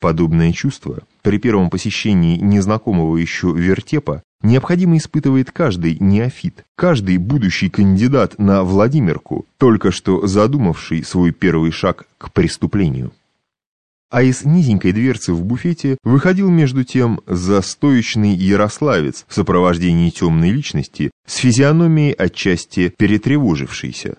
Подобное чувство при первом посещении незнакомого еще вертепа необходимо испытывает каждый неофит, каждый будущий кандидат на Владимирку, только что задумавший свой первый шаг к преступлению. А из низенькой дверцы в буфете выходил между тем застоечный ярославец в сопровождении темной личности с физиономией отчасти перетревожившейся.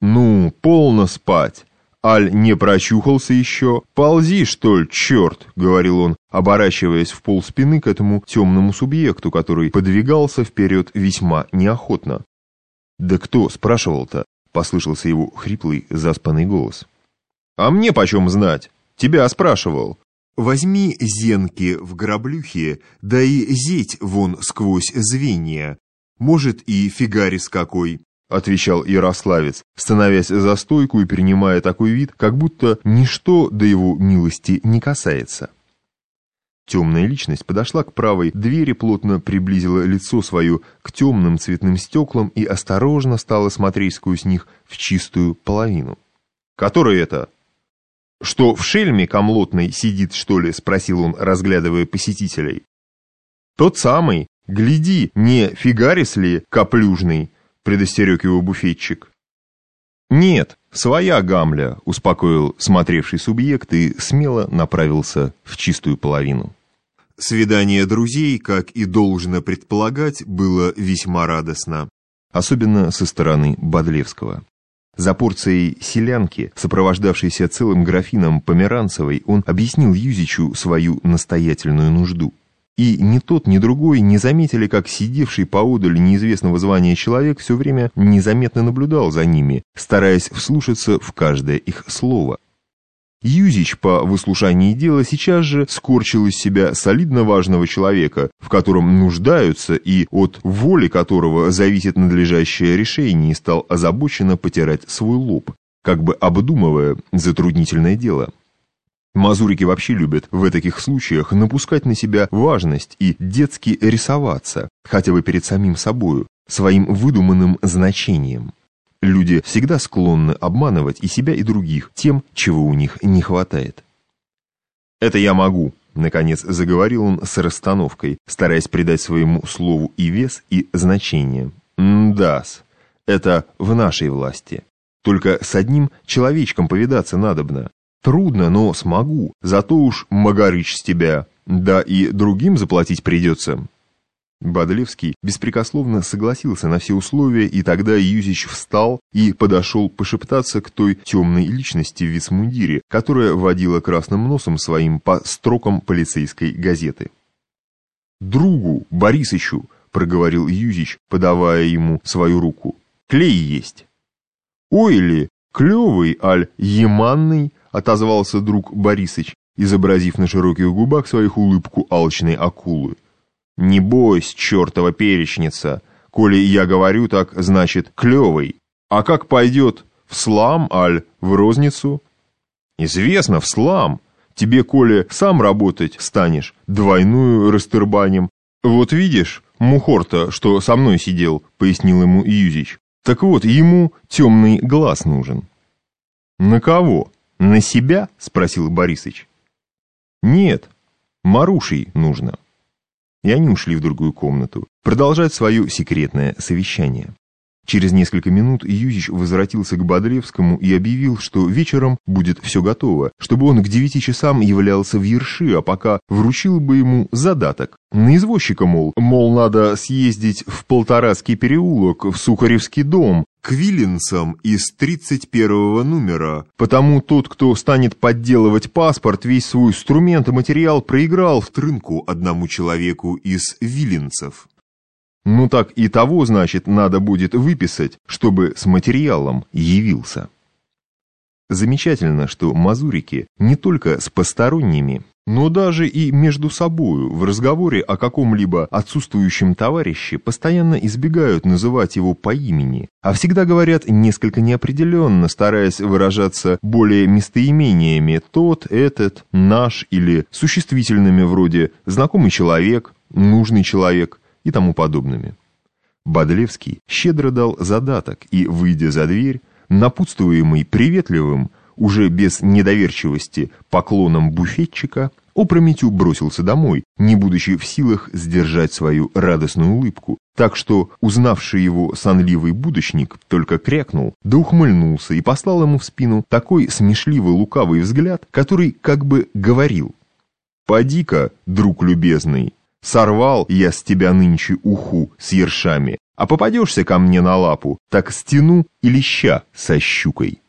«Ну, полно спать!» Аль не прочухался еще. «Ползи, что ли, черт!» — говорил он, оборачиваясь в пол спины к этому темному субъекту, который подвигался вперед весьма неохотно. «Да кто?» — спрашивал-то, — послышался его хриплый, заспанный голос. «А мне почем знать? Тебя спрашивал». «Возьми зенки в граблюхе, да и зеть вон сквозь звенья. Может, и фигарис какой отвечал Ярославец, становясь за стойку и принимая такой вид, как будто ничто до его милости не касается. Темная личность подошла к правой двери, плотно приблизила лицо свое к темным цветным стеклам и осторожно стала смотреть сквозь них в чистую половину. «Который это?» «Что, в шельме комлотной сидит, что ли?» — спросил он, разглядывая посетителей. «Тот самый. Гляди, не фигарис ли каплюжный?» — предостерег его буфетчик. «Нет, своя гамля», — успокоил смотревший субъект и смело направился в чистую половину. Свидание друзей, как и должно предполагать, было весьма радостно, особенно со стороны Бодлевского. За порцией селянки, сопровождавшейся целым графином померанцевой, он объяснил Юзичу свою настоятельную нужду. И ни тот, ни другой не заметили, как сидевший поодаль неизвестного звания человек все время незаметно наблюдал за ними, стараясь вслушаться в каждое их слово. Юзич по выслушании дела сейчас же скорчил из себя солидно важного человека, в котором нуждаются и от воли которого зависит надлежащее решение, и стал озабоченно потирать свой лоб, как бы обдумывая затруднительное дело. Мазурики вообще любят в таких случаях напускать на себя важность и детски рисоваться, хотя бы перед самим собою, своим выдуманным значением. Люди всегда склонны обманывать и себя, и других тем, чего у них не хватает. «Это я могу», — наконец заговорил он с расстановкой, стараясь придать своему слову и вес, и значение. «М-да-с, это в нашей власти. Только с одним человечком повидаться надобно. Трудно, но смогу. Зато уж Магарыч с тебя. Да и другим заплатить придется». Бадлевский беспрекословно согласился на все условия, и тогда Юзич встал и подошел пошептаться к той темной личности в висмундире, которая водила красным носом своим по строкам полицейской газеты. «Другу, Борисычу», — проговорил Юзич, подавая ему свою руку, — «клей есть». «Ой ли, клевый, аль еманный», — отозвался друг Борисыч, изобразив на широких губах своих улыбку алчной акулы. «Не бойся, чертова перечница! Коли я говорю так, значит, клевый. А как пойдет, в слам, аль в розницу?» «Известно, в слам. Тебе, коли сам работать станешь, двойную растырбанем. Вот видишь, Мухорта, что со мной сидел», — пояснил ему Юзич. «Так вот, ему темный глаз нужен». «На кого?» «На себя?» — спросил Борисыч. «Нет, Марушей нужно». И они ушли в другую комнату, продолжать свое секретное совещание. Через несколько минут Юзич возвратился к Бодревскому и объявил, что вечером будет все готово, чтобы он к девяти часам являлся в Ерши, а пока вручил бы ему задаток. На извозчика, мол, мол, надо съездить в Полторацкий переулок, в Сухаревский дом, к Виленцам из 31 номера, потому тот, кто станет подделывать паспорт, весь свой инструмент и материал проиграл в трынку одному человеку из Виленцев. Ну так и того, значит, надо будет выписать, чтобы с материалом явился. Замечательно, что мазурики не только с посторонними, но даже и между собою в разговоре о каком-либо отсутствующем товарище постоянно избегают называть его по имени, а всегда говорят несколько неопределенно, стараясь выражаться более местоимениями «тот», «этот», «наш» или существительными вроде «знакомый человек», «нужный человек» и тому подобными. Бодлевский щедро дал задаток и, выйдя за дверь, напутствуемый приветливым, уже без недоверчивости поклоном буфетчика, опрометью бросился домой, не будучи в силах сдержать свою радостную улыбку, так что узнавший его сонливый будущник только крякнул, да ухмыльнулся и послал ему в спину такой смешливый лукавый взгляд, который как бы говорил «Поди-ка, друг любезный, сорвал я с тебя нынче уху с ершами, а попадешься ко мне на лапу, так стяну и леща со щукой».